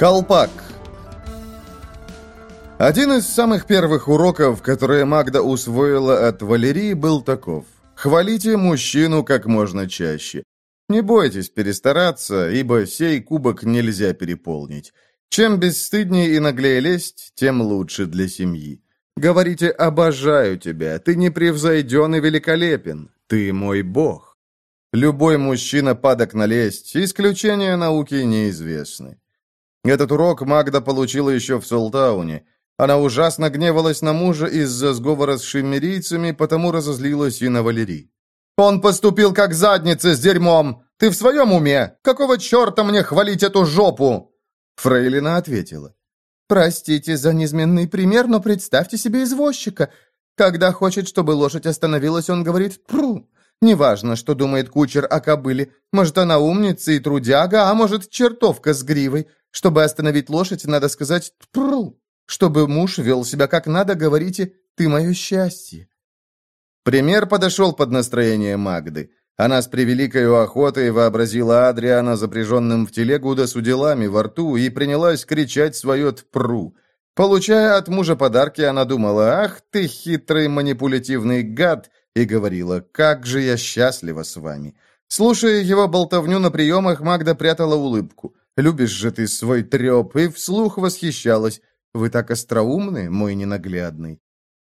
Колпак. Один из самых первых уроков, которые Магда усвоила от Валерии, был таков. Хвалите мужчину как можно чаще. Не бойтесь перестараться, ибо сей кубок нельзя переполнить. Чем бесстыднее и наглее лезть, тем лучше для семьи. Говорите «обожаю тебя», «ты непревзойден и великолепен», «ты мой бог». Любой мужчина падок на лесть, исключения науки неизвестны. Этот урок Магда получила еще в Солтауне. Она ужасно гневалась на мужа из-за сговора с шиммерийцами, потому разозлилась и на Валерий. «Он поступил как задница с дерьмом! Ты в своем уме? Какого черта мне хвалить эту жопу?» Фрейлина ответила. «Простите за низменный пример, но представьте себе извозчика. Когда хочет, чтобы лошадь остановилась, он говорит «пру». Неважно, что думает кучер о кобыле. Может, она умница и трудяга, а может, чертовка с гривой. Чтобы остановить лошадь, надо сказать «пру». Чтобы муж вел себя как надо, говорите «ты мое счастье». Пример подошел под настроение Магды. Она с превеликой охотой вообразила Адриана запряженным в телегу да с уделами во рту и принялась кричать свое «тпру». Получая от мужа подарки, она думала «Ах ты хитрый манипулятивный гад!» и говорила «Как же я счастлива с вами!» Слушая его болтовню на приемах, Магда прятала улыбку. Любишь же ты свой треп, и вслух восхищалась. Вы так остроумны, мой ненаглядный.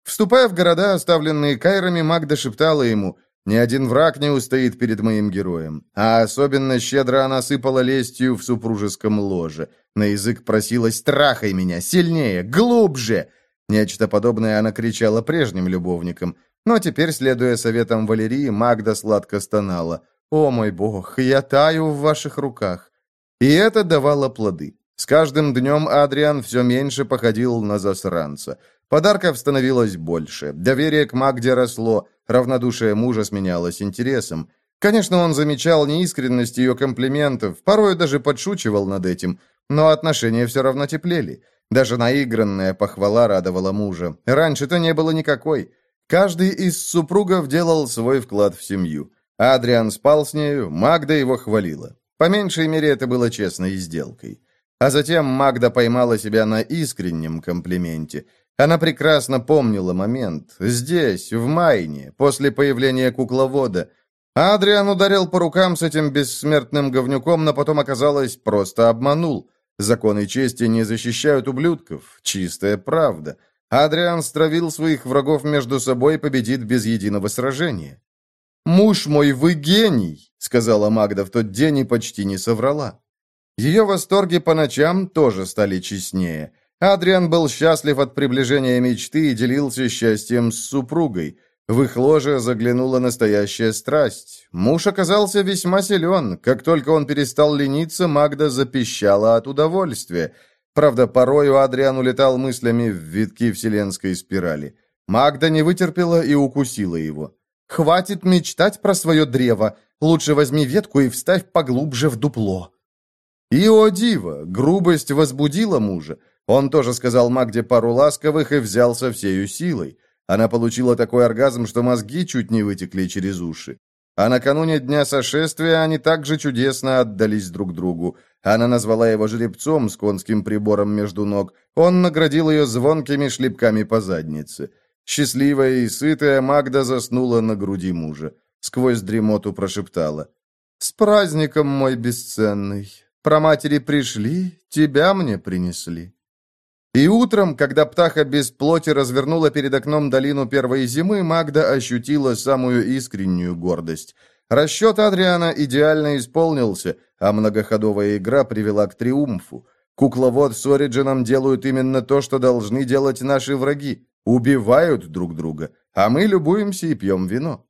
Вступая в города, оставленные Кайрами, Магда шептала ему, «Ни один враг не устоит перед моим героем». А особенно щедро она сыпала лестью в супружеском ложе. На язык просилась «Трахай меня! Сильнее! Глубже!» Нечто подобное она кричала прежним любовникам. Но теперь, следуя советам Валерии, Магда сладко стонала. «О мой бог, я таю в ваших руках. И это давало плоды. С каждым днем Адриан все меньше походил на засранца. Подарков становилось больше, доверие к Магде росло, равнодушие мужа сменялось интересом. Конечно, он замечал неискренность ее комплиментов, порой даже подшучивал над этим, но отношения все равно теплели. Даже наигранная похвала радовала мужа. Раньше-то не было никакой. Каждый из супругов делал свой вклад в семью. Адриан спал с нею, Магда его хвалила. По меньшей мере, это было честной сделкой. А затем Магда поймала себя на искреннем комплименте. Она прекрасно помнила момент. Здесь, в Майне, после появления кукловода. Адриан ударил по рукам с этим бессмертным говнюком, но потом, оказалось, просто обманул. Законы чести не защищают ублюдков. Чистая правда. Адриан стравил своих врагов между собой и победит без единого сражения. «Муж мой, вы гений!» — сказала Магда в тот день и почти не соврала. Ее восторги по ночам тоже стали честнее. Адриан был счастлив от приближения мечты и делился счастьем с супругой. В их ложе заглянула настоящая страсть. Муж оказался весьма силен. Как только он перестал лениться, Магда запищала от удовольствия. Правда, порою Адриан улетал мыслями в витки вселенской спирали. Магда не вытерпела и укусила его. Хватит мечтать про свое древо. Лучше возьми ветку и вставь поглубже в дупло». И, о диво, грубость возбудила мужа. Он тоже сказал Магде пару ласковых и взялся всею силой. Она получила такой оргазм, что мозги чуть не вытекли через уши. А накануне дня сошествия они также чудесно отдались друг другу. Она назвала его жеребцом с конским прибором между ног. Он наградил ее звонкими шлепками по заднице. Счастливая и сытая Магда заснула на груди мужа. Сквозь дремоту прошептала. «С праздником, мой бесценный! Про матери пришли, тебя мне принесли». И утром, когда птаха без плоти развернула перед окном долину первой зимы, Магда ощутила самую искреннюю гордость. Расчет Адриана идеально исполнился, а многоходовая игра привела к триумфу. Кукловод с Ориджином делают именно то, что должны делать наши враги. Убивают друг друга, а мы любуемся и пьем вино.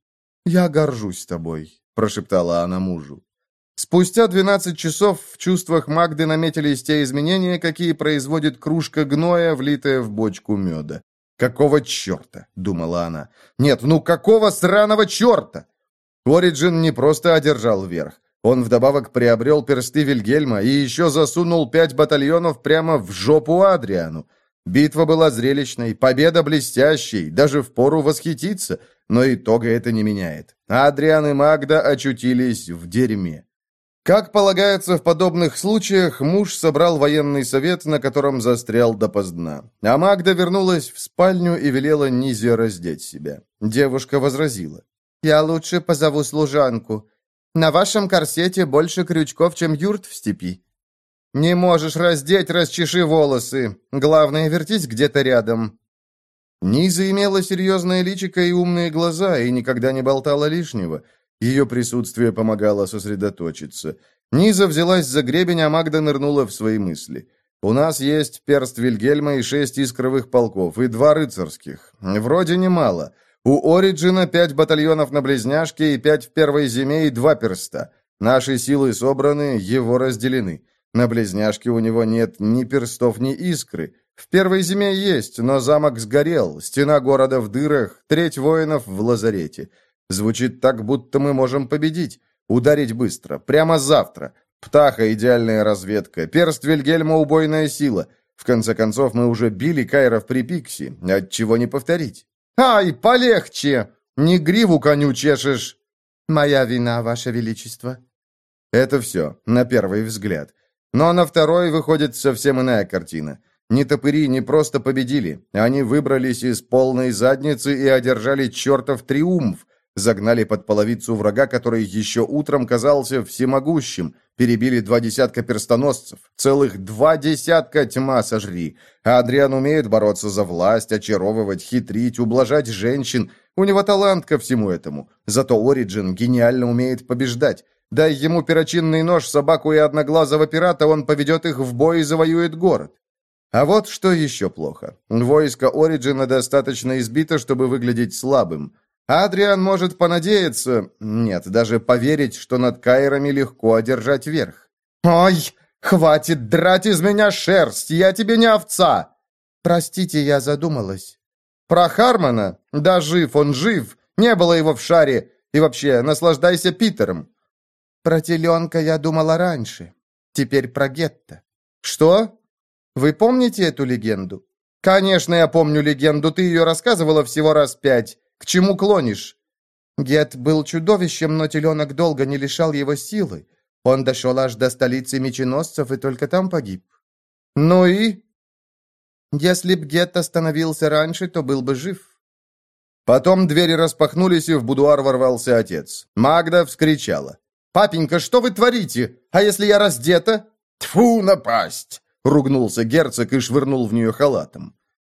Я горжусь тобой», — прошептала она мужу. Спустя 12 часов в чувствах Магды наметились те изменения, какие производит кружка гноя, влитая в бочку меда. «Какого черта?» — думала она. «Нет, ну какого сраного черта?» Ориджин не просто одержал верх. Он вдобавок приобрел персты Вильгельма и еще засунул пять батальонов прямо в жопу Адриану. Битва была зрелищной, победа блестящей, даже впору восхититься, но итога это не меняет. Адриан и Магда очутились в дерьме. Как полагается в подобных случаях, муж собрал военный совет, на котором застрял допоздна. А Магда вернулась в спальню и велела Низе раздеть себя. Девушка возразила. «Я лучше позову служанку. На вашем корсете больше крючков, чем юрт в степи». «Не можешь раздеть, расчеши волосы. Главное, вертись где-то рядом». Низа имела серьезное личико и умные глаза, и никогда не болтала лишнего. Ее присутствие помогало сосредоточиться. Низа взялась за гребень, а Магда нырнула в свои мысли. «У нас есть перст Вильгельма и шесть искровых полков, и два рыцарских. Вроде немало. У Ориджина пять батальонов на Близняшке и пять в Первой Зиме и два перста. Наши силы собраны, его разделены. На Близняшке у него нет ни перстов, ни искры. В Первой Зиме есть, но замок сгорел, стена города в дырах, треть воинов в лазарете. Звучит так, будто мы можем победить. Ударить быстро, прямо завтра. Птаха – идеальная разведка, перст Вильгельма – убойная сила. В конце концов, мы уже били Кайров при Пикси, отчего не повторить. «Ай, полегче! Не гриву коню чешешь!» «Моя вина, Ваше Величество». Это все, на первый взгляд. Но на второй выходит совсем иная картина. Ни топыри не просто победили, они выбрались из полной задницы и одержали чертов триумф, Загнали под половицу врага, который еще утром казался всемогущим. Перебили два десятка перстоносцев. Целых два десятка тьма сожри. А Адриан умеет бороться за власть, очаровывать, хитрить, ублажать женщин. У него талант ко всему этому. Зато Ориджин гениально умеет побеждать. Дай ему перочинный нож, собаку и одноглазого пирата, он поведет их в бой и завоюет город. А вот что еще плохо. Войско Ориджина достаточно избито, чтобы выглядеть слабым. Адриан может понадеяться, нет, даже поверить, что над Кайрами легко одержать верх. «Ой, хватит драть из меня шерсть, я тебе не овца!» «Простите, я задумалась». «Про Хармона? Да жив он, жив! Не было его в шаре! И вообще, наслаждайся Питером!» «Про теленка я думала раньше. Теперь про Гетто». «Что? Вы помните эту легенду?» «Конечно, я помню легенду, ты ее рассказывала всего раз пять. К чему клонишь?» Гет был чудовищем, но теленок долго не лишал его силы. Он дошел аж до столицы меченосцев и только там погиб. «Ну и?» «Если б Гет остановился раньше, то был бы жив». Потом двери распахнулись, и в будуар ворвался отец. Магда вскричала. «Папенька, что вы творите? А если я раздета?» «Тьфу, напасть!» — ругнулся герцог и швырнул в нее халатом.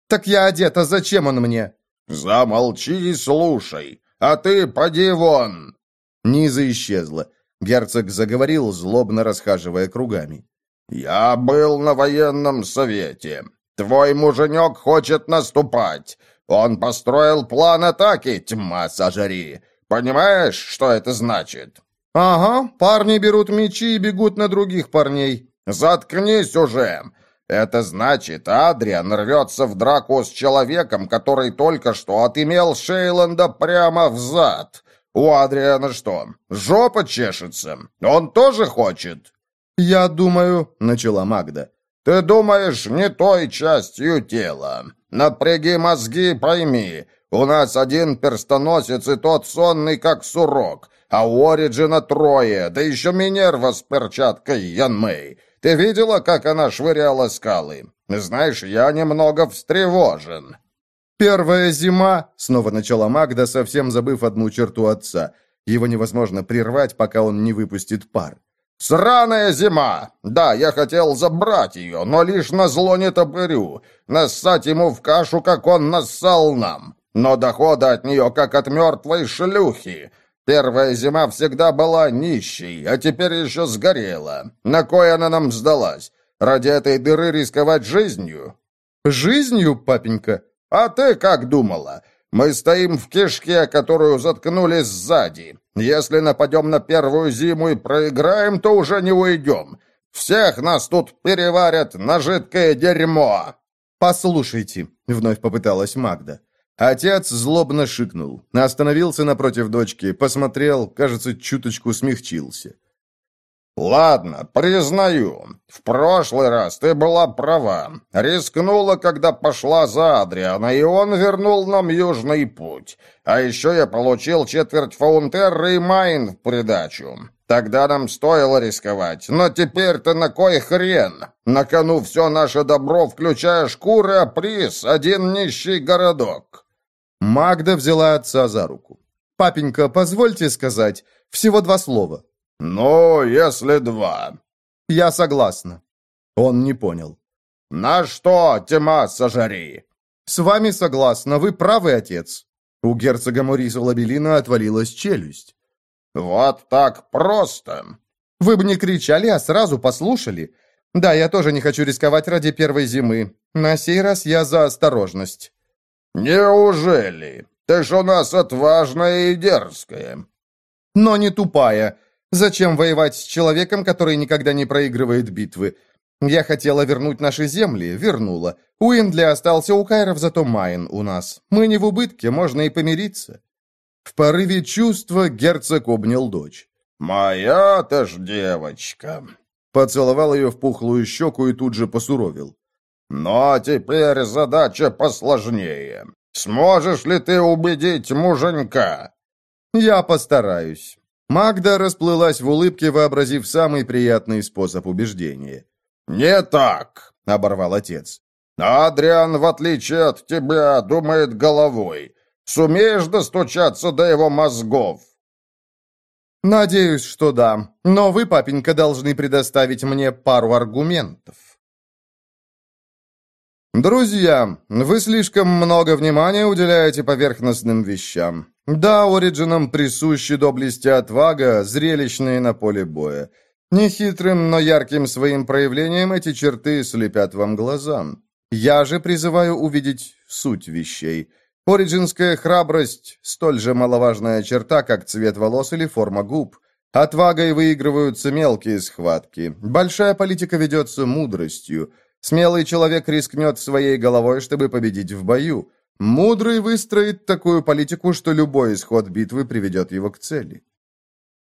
«Так я одета, зачем он мне?» «Замолчи и слушай, а ты поди вон!» Низа исчезла. Герцог заговорил, злобно расхаживая кругами. «Я был на военном совете. Твой муженек хочет наступать. Он построил план атаки, тьма сожри. Понимаешь, что это значит?» «Ага, парни берут мечи и бегут на других парней». «Заткнись уже! Это значит, Адриан рвется в драку с человеком, который только что отымел Шейланда прямо в зад. У Адриана что, жопа чешется? Он тоже хочет?» «Я думаю...» — начала Магда. «Ты думаешь не той частью тела. Напряги мозги, пойми. У нас один перстоносец и тот сонный, как сурок, а у Ориджина трое, да еще Минерва с перчаткой Янмэй. Ты видела, как она швыряла скалы? Знаешь, я немного встревожен». «Первая зима», — снова начала Магда, совсем забыв одну черту отца. Его невозможно прервать, пока он не выпустит пар. «Сраная зима! Да, я хотел забрать ее, но лишь на зло не топырю, нассать ему в кашу, как он нассал нам. Но дохода от нее, как от мертвой шлюхи. Первая зима всегда была нищей, а теперь еще сгорела. На кой она нам сдалась? Ради этой дыры рисковать жизнью?» «Жизнью, папенька?» «А ты как думала? Мы стоим в кишке, которую заткнули сзади. Если нападем на первую зиму и проиграем, то уже не уйдем. Всех нас тут переварят на жидкое дерьмо!» «Послушайте», — вновь попыталась Магда. Отец злобно шикнул, остановился напротив дочки, посмотрел, кажется, чуточку смягчился. «Ладно, признаю. В прошлый раз ты была права. Рискнула, когда пошла за Адриана, и он вернул нам Южный путь. А еще я получил четверть фаунтерры и майн в придачу. Тогда нам стоило рисковать, но теперь-то на кой хрен? На кону все наше добро, включая шкуры, а приз — один нищий городок». Магда взяла отца за руку. «Папенька, позвольте сказать, всего два слова». «Ну, если два». «Я согласна». Он не понял. «На что, тьма, сожари?» «С вами согласна, вы правый отец». У герцога Мориса Лабелина отвалилась челюсть. «Вот так просто!» «Вы бы не кричали, а сразу послушали. Да, я тоже не хочу рисковать ради первой зимы. На сей раз я за осторожность». «Неужели? Ты ж у нас отважная и дерзкая». «Но не тупая. Зачем воевать с человеком, который никогда не проигрывает битвы? Я хотела вернуть наши земли, вернула. Уиндли остался у Кайров, зато Майн у нас. Мы не в убытке, можно и помириться». В порыве чувства герцог обнял дочь. «Моя-то ж девочка!» Поцеловал ее в пухлую щеку и тут же посуровил. «Но теперь задача посложнее. Сможешь ли ты убедить муженька?» «Я постараюсь». Магда расплылась в улыбке, вообразив самый приятный способ убеждения. «Не так», — оборвал отец. «Адриан, в отличие от тебя, думает головой. Сумеешь достучаться до его мозгов?» «Надеюсь, что да. Но вы, папенька, должны предоставить мне пару аргументов». «Друзья, вы слишком много внимания уделяете поверхностным вещам. Да, Ориджинам присущи доблесть и отвага, зрелищные на поле боя. Нехитрым, но ярким своим проявлением эти черты слепят вам глазам. Я же призываю увидеть суть вещей». Ориджинская храбрость – столь же маловажная черта, как цвет волос или форма губ. Отвагой выигрываются мелкие схватки. Большая политика ведется мудростью. Смелый человек рискнет своей головой, чтобы победить в бою. Мудрый выстроит такую политику, что любой исход битвы приведет его к цели.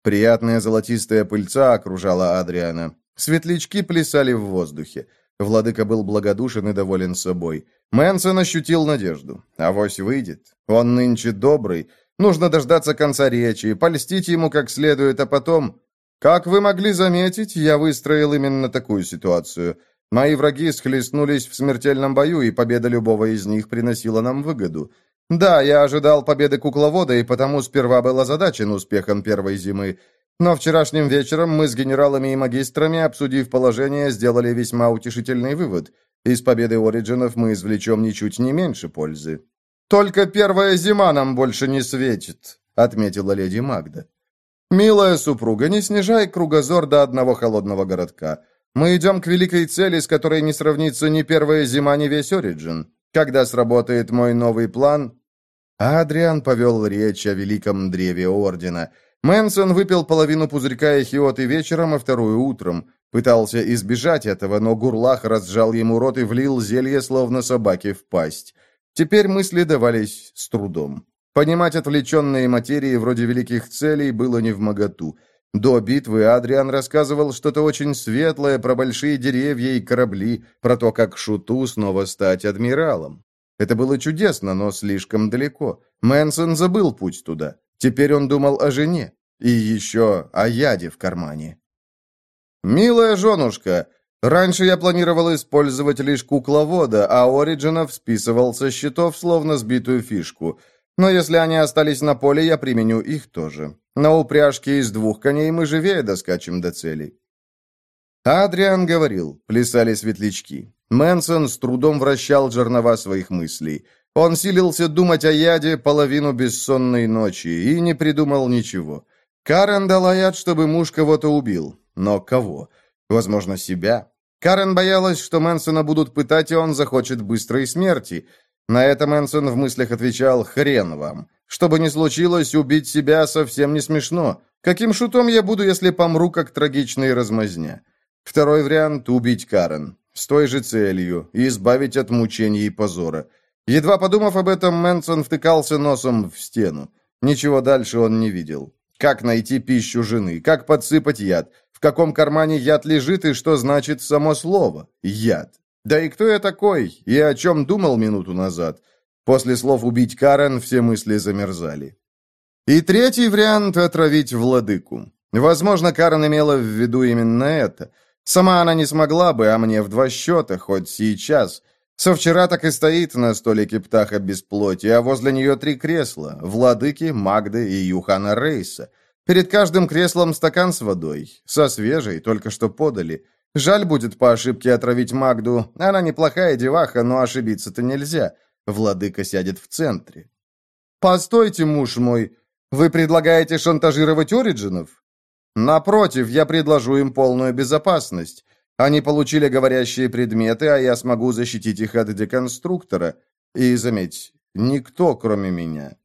Приятная золотистая пыльца окружала Адриана. Светлячки плясали в воздухе. Владыка был благодушен и доволен собой. Мэнсон ощутил надежду. Авось выйдет. Он нынче добрый. Нужно дождаться конца речи, польстить ему как следует, а потом... Как вы могли заметить, я выстроил именно такую ситуацию. Мои враги схлестнулись в смертельном бою, и победа любого из них приносила нам выгоду. Да, я ожидал победы кукловода, и потому сперва был озадачен успехом первой зимы. Но вчерашним вечером мы с генералами и магистрами, обсудив положение, сделали весьма утешительный вывод. Из победы Ориджинов мы извлечем ничуть не меньше пользы. «Только первая зима нам больше не светит», — отметила леди Магда. «Милая супруга, не снижай кругозор до одного холодного городка. Мы идем к великой цели, с которой не сравнится ни первая зима, ни весь Ориджин. Когда сработает мой новый план...» Адриан повел речь о великом древе Ордена. Мэнсон выпил половину пузырька эхиоты вечером, а вторую утром. Пытался избежать этого, но Гурлах разжал ему рот и влил зелье, словно собаке в пасть. Теперь мысли давались с трудом. Понимать отвлеченные материи вроде великих целей было не в моготу. До битвы Адриан рассказывал что-то очень светлое про большие деревья и корабли, про то, как Шуту снова стать адмиралом. Это было чудесно, но слишком далеко. Мэнсон забыл путь туда. Теперь он думал о жене. И еще о яде в кармане. «Милая женушка, раньше я планировал использовать лишь кукловода, а Ориджинов списывал со счетов, словно сбитую фишку. Но если они остались на поле, я применю их тоже. На упряжке из двух коней мы живее доскачем до цели». Адриан говорил, плясали светлячки. Мэнсон с трудом вращал жернова своих мыслей. Он силился думать о яде половину бессонной ночи и не придумал ничего. Карен дала яд, чтобы муж кого-то убил. Но кого? Возможно, себя. Карен боялась, что Мэнсона будут пытать, и он захочет быстрой смерти. На это Мэнсон в мыслях отвечал «Хрен вам». Что бы ни случилось, убить себя совсем не смешно. Каким шутом я буду, если помру, как трагичный размазня? Второй вариант – убить Карен. С той же целью – избавить от мучений и позора. Едва подумав об этом, Мэнсон втыкался носом в стену. Ничего дальше он не видел. Как найти пищу жены? Как подсыпать яд? каком кармане яд лежит и что значит само слово «яд». Да и кто я такой, и о чем думал минуту назад? После слов «убить Карен» все мысли замерзали. И третий вариант — отравить владыку. Возможно, Карен имела в виду именно это. Сама она не смогла бы, а мне в два счета, хоть сейчас. Со вчера так и стоит на столике птаха без плоти, а возле нее три кресла — владыки, Магды и Юхана Рейса. Перед каждым креслом стакан с водой, со свежей, только что подали. Жаль будет по ошибке отравить Магду. Она неплохая деваха, но ошибиться-то нельзя. Владыка сядет в центре. «Постойте, муж мой, вы предлагаете шантажировать Ориджинов?» «Напротив, я предложу им полную безопасность. Они получили говорящие предметы, а я смогу защитить их от деконструктора. И, заметь, никто, кроме меня».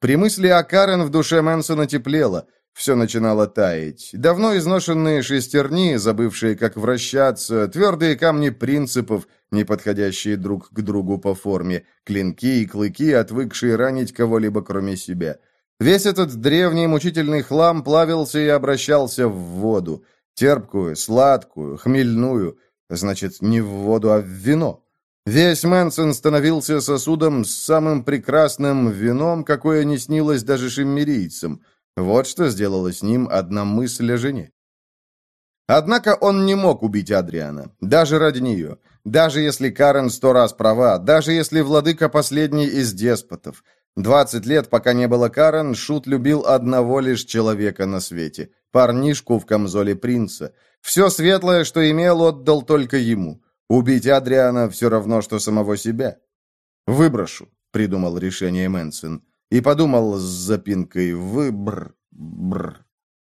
При мысли о Карен в душе Мэнсона теплело. Все начинало таять. Давно изношенные шестерни, забывшие, как вращаться, твердые камни принципов, не подходящие друг к другу по форме, клинки и клыки, отвыкшие ранить кого-либо кроме себя. Весь этот древний мучительный хлам плавился и обращался в воду. Терпкую, сладкую, хмельную. Значит, не в воду, а в вино. Весь Мэнсон становился сосудом с самым прекрасным вином, какое не снилось даже шиммерийцам — вот что сделала с ним одна мысль о жене. Однако он не мог убить Адриана, даже ради нее. Даже если Карен сто раз права, даже если владыка последний из деспотов. Двадцать лет, пока не было Карен, Шут любил одного лишь человека на свете. Парнишку в камзоле принца. Все светлое, что имел, отдал только ему. Убить Адриана все равно, что самого себя. «Выброшу», — придумал решение Мэнсон и подумал с запинкой «выбр... бр...»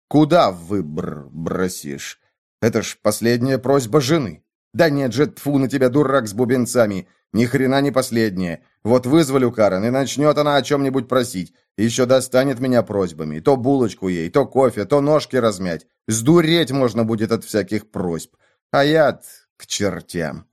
«Куда выбр... бросишь? Это ж последняя просьба жены. Да нет же, тфу на тебя, дурак с бубенцами. Ни хрена не последняя. Вот вызволю Карен, и начнет она о чем-нибудь просить. Еще достанет меня просьбами. То булочку ей, то кофе, то ножки размять. Сдуреть можно будет от всяких просьб. А я к чертям.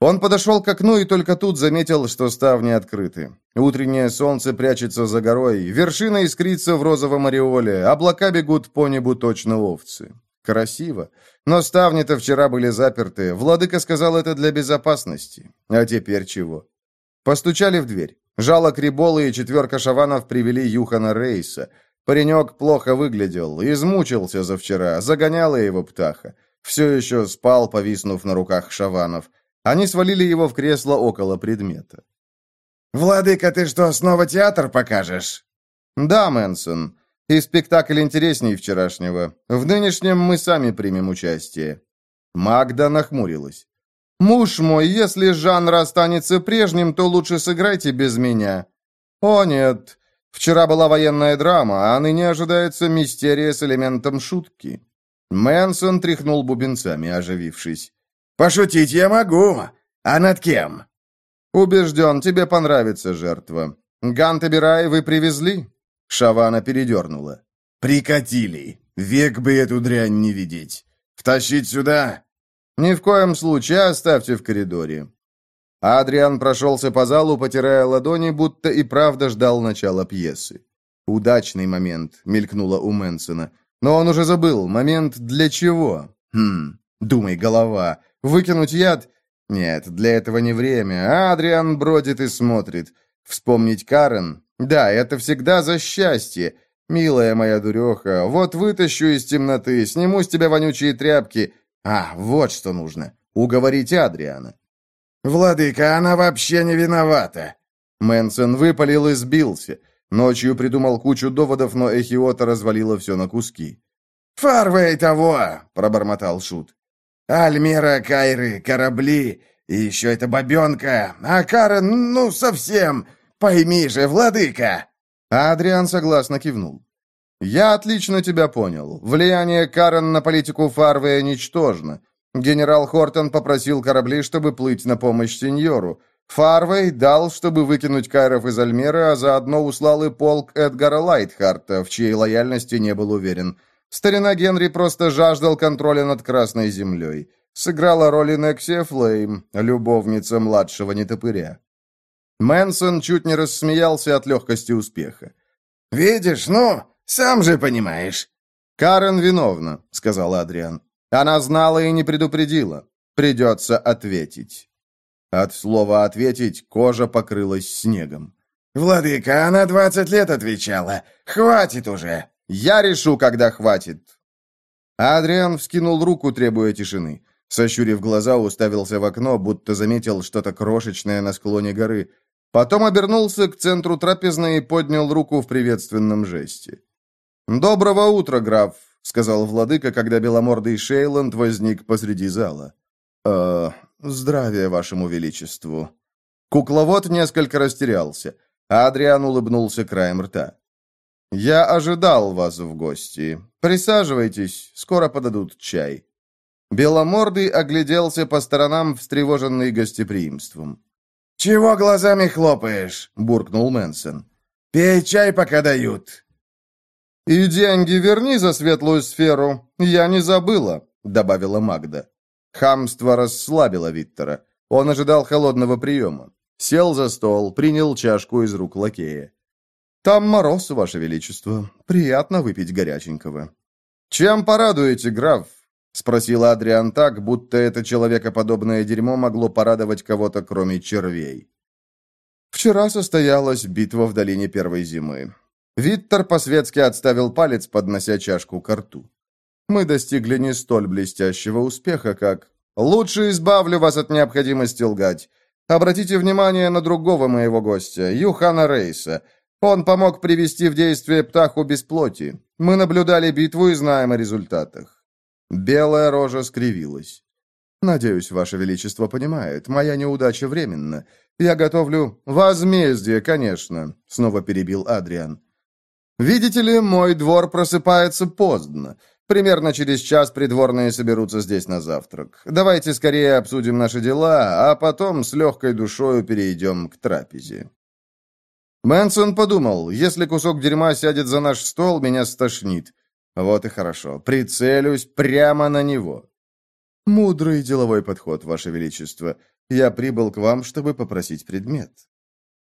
Он подошел к окну и только тут заметил, что ставни открыты. Утреннее солнце прячется за горой, вершина искрится в розовом ореоле, облака бегут по небу точно овцы. Красиво. Но ставни-то вчера были заперты. Владыка сказал это для безопасности. А теперь чего? Постучали в дверь. Жало Криболы и четверка шаванов привели Юхана Рейса. Паренек плохо выглядел, измучился за вчера, загоняла его птаха. Все еще спал, повиснув на руках шаванов. Они свалили его в кресло около предмета. «Владыка, ты что, снова театр покажешь?» «Да, Мэнсон. И спектакль интереснее вчерашнего. В нынешнем мы сами примем участие». Магда нахмурилась. «Муж мой, если жанр останется прежним, то лучше сыграйте без меня». «О, нет. Вчера была военная драма, а ныне ожидается мистерия с элементом шутки». Мэнсон тряхнул бубенцами, оживившись. «Пошутить я могу. А над кем?» «Убежден, тебе понравится жертва. Гантебирай вы привезли?» Шавана передернула. «Прикатили. Век бы эту дрянь не видеть. Втащить сюда?» «Ни в коем случае, оставьте в коридоре». Адриан прошелся по залу, потирая ладони, будто и правда ждал начала пьесы. «Удачный момент», — мелькнуло у Мэнсона. «Но он уже забыл. Момент для чего?» «Хм, думай, голова. Выкинуть яд? Нет, для этого не время. Адриан бродит и смотрит. Вспомнить Карен? Да, это всегда за счастье. Милая моя дуреха, вот вытащу из темноты, сниму с тебя вонючие тряпки. А, вот что нужно. Уговорить Адриана. «Владыка, она вообще не виновата!» Мэнсон выпалил и сбился. Ночью придумал кучу доводов, но Эхиота развалила все на куски. «Фарвей того!» — пробормотал Шут. Альмера, Кайры, корабли, и еще эта бабенка. А Карен, ну, совсем. Пойми же, владыка!» Адриан согласно кивнул. «Я отлично тебя понял. Влияние Карен на политику Фарвея ничтожно. Генерал Хортон попросил корабли, чтобы плыть на помощь сеньору. Фарвей дал, чтобы выкинуть Кайров из Альмеры, а заодно услал и полк Эдгара Лайтхарта, в чьей лояльности не был уверен. Старина Генри просто жаждал контроля над Красной Землей. Сыграла роль Инексия Флейм, любовница младшего нетопыря. Мэнсон чуть не рассмеялся от легкости успеха. «Видишь, ну, сам же понимаешь». «Карен виновна», — сказал Адриан. «Она знала и не предупредила. Придется ответить». От слова «ответить» кожа покрылась снегом. «Владыка, она двадцать лет отвечала. Хватит уже. Я решу, когда хватит!» Адриан вскинул руку, требуя тишины. Сощурив глаза, уставился в окно, будто заметил что-то крошечное на склоне горы. Потом обернулся к центру трапезной и поднял руку в приветственном жесте. «Доброго утра, граф», — сказал владыка, когда беломордый Шейланд возник посреди зала. «Э, здравия вашему величеству». Кукловод несколько растерялся. Адриан улыбнулся краем рта. «Я ожидал вас в гости. Присаживайтесь, скоро подадут чай». Беломордый огляделся по сторонам, встревоженный гостеприимством. «Чего глазами хлопаешь?» — буркнул Мэнсон. «Пей чай, пока дают». «И деньги верни за светлую сферу. Я не забыла», — добавила Магда. Хамство расслабило Виктора. Он ожидал холодного приема. Сел за стол, принял чашку из рук лакея. «Там мороз, Ваше Величество. Приятно выпить горяченького». «Чем порадуете, граф?» — спросил Адриан так, будто это человекоподобное дерьмо могло порадовать кого-то, кроме червей. Вчера состоялась битва в долине первой зимы. Виттер по-светски отставил палец, поднося чашку к рту. Мы достигли не столь блестящего успеха, как... Лучше избавлю вас от необходимости лгать. Обратите внимание на другого моего гостя, Юхана Рейса. Он помог привести в действие птаху без плоти. Мы наблюдали битву и знаем о результатах. Белая рожа скривилась. «Надеюсь, Ваше Величество понимает, моя неудача временна. Я готовлю возмездие, конечно», — снова перебил Адриан. «Видите ли, мой двор просыпается поздно. Примерно через час придворные соберутся здесь на завтрак. Давайте скорее обсудим наши дела, а потом с легкой душою перейдем к трапезе». Мэнсон подумал, если кусок дерьма сядет за наш стол, меня стошнит. Вот и хорошо. Прицелюсь прямо на него. Мудрый деловой подход, Ваше Величество. Я прибыл к вам, чтобы попросить предмет.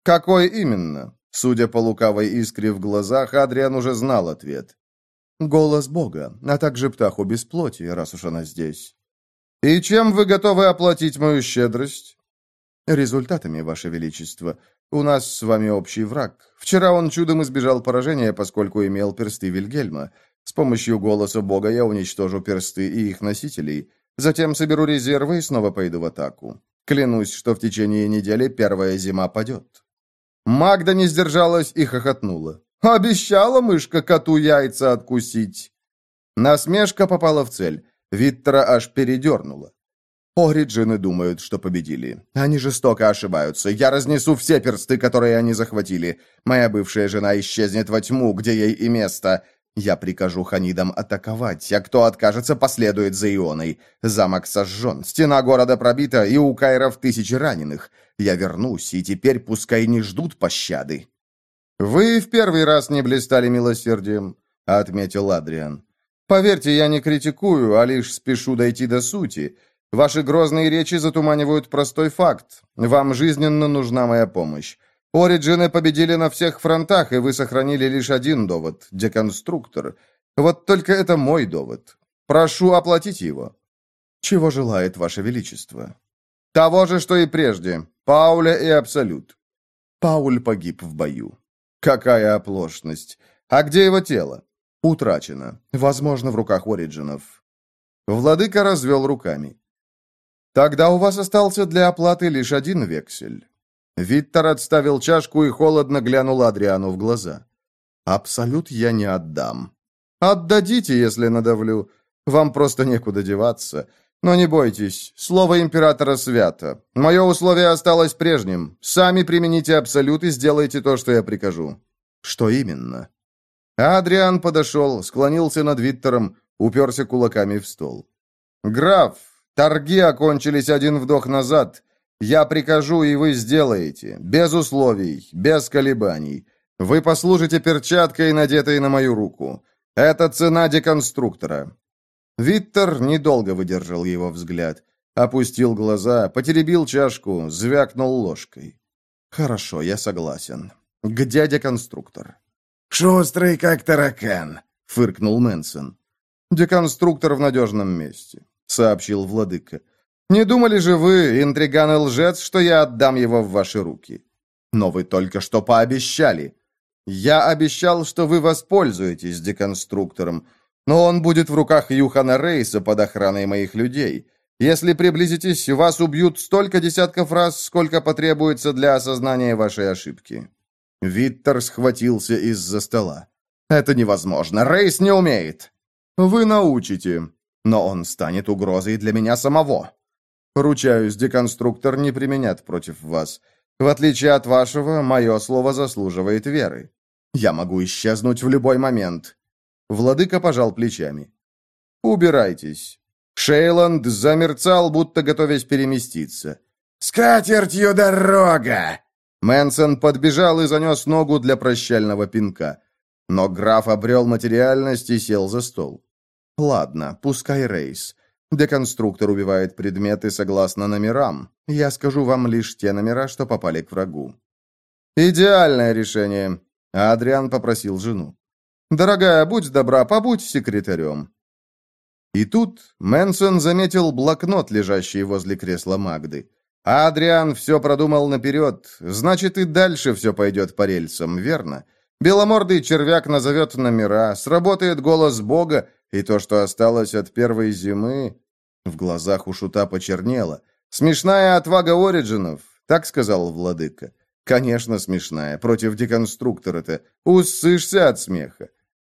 Какой именно? Судя по лукавой искре в глазах, Адриан уже знал ответ. Голос Бога, а также птаху без плоти, раз уж она здесь. И чем вы готовы оплатить мою щедрость? Результатами, Ваше Величество. У нас с вами общий враг. Вчера он чудом избежал поражения, поскольку имел персты Вильгельма. С помощью голоса Бога я уничтожу персты и их носителей. Затем соберу резервы и снова пойду в атаку. Клянусь, что в течение недели первая зима падет». Магда не сдержалась и хохотнула. «Обещала мышка коту яйца откусить!» Насмешка попала в цель. Виттера аж передернула. Ориджины думают, что победили. Они жестоко ошибаются. Я разнесу все персты, которые они захватили. Моя бывшая жена исчезнет во тьму, где ей и место. Я прикажу ханидам атаковать, а кто откажется, последует за Ионой. Замок сожжен, стена города пробита, и у кайров тысячи раненых. Я вернусь, и теперь пускай не ждут пощады». «Вы в первый раз не блистали милосердием», — отметил Адриан. «Поверьте, я не критикую, а лишь спешу дойти до сути. Ваши грозные речи затуманивают простой факт. Вам жизненно нужна моя помощь. Ориджины победили на всех фронтах, и вы сохранили лишь один довод — деконструктор. Вот только это мой довод. Прошу оплатить его. Чего желает Ваше Величество? Того же, что и прежде. Пауля и Абсолют. Пауль погиб в бою. Какая оплошность. А где его тело? Утрачено. Возможно, в руках Ориджинов. Владыка развел руками. Тогда у вас остался для оплаты лишь один вексель. Виттер отставил чашку и холодно глянул Адриану в глаза. «Абсолют я не отдам. Отдадите, если надавлю. Вам просто некуда деваться. Но не бойтесь, слово императора свято. Мое условие осталось прежним. Сами примените абсолют и сделайте то, что я прикажу». «Что именно?» Адриан подошел, склонился над Виттером, уперся кулаками в стол. «Граф, торги окончились один вдох назад. Я прикажу, и вы сделаете. Без условий, без колебаний. Вы послужите перчаткой, надетой на мою руку. Это цена деконструктора». Виттер недолго выдержал его взгляд. Опустил глаза, потеребил чашку, звякнул ложкой. «Хорошо, я согласен. Где деконструктор?» «Шустрый, как таракан», — фыркнул Мэнсон. «Деконструктор в надежном месте», — сообщил владыка. Не думали же вы, интриган и лжец, что я отдам его в ваши руки? Но вы только что пообещали. Я обещал, что вы воспользуетесь деконструктором, но он будет в руках Юхана Рейса под охраной моих людей. Если приблизитесь, вас убьют столько десятков раз, сколько потребуется для осознания вашей ошибки». Виттер схватился из-за стола. «Это невозможно. Рейс не умеет». «Вы научите, но он станет угрозой для меня самого». «Ручаюсь, деконструктор не применят против вас. В отличие от вашего, мое слово заслуживает веры. Я могу исчезнуть в любой момент». Владыка пожал плечами. «Убирайтесь». Шейланд замерцал, будто готовясь переместиться. «С дорога!» Мэнсон подбежал и занес ногу для прощального пинка. Но граф обрел материальность и сел за стол. «Ладно, пускай рейс. Деконструктор убивает предметы согласно номерам. Я скажу вам лишь те номера, что попали к врагу». «Идеальное решение», — Адриан попросил жену. «Дорогая, будь добра, побудь секретарем». И тут Мэнсон заметил блокнот, лежащий возле кресла Магды. Адриан все продумал наперед, значит, и дальше все пойдет по рельсам, верно? Беломордый червяк назовет номера, сработает голос Бога, и то, что осталось от первой зимы... В глазах у Шута почернело. «Смешная отвага Ориджинов», — так сказал владыка. «Конечно, смешная. Против деконструктора-то. Усышься от смеха».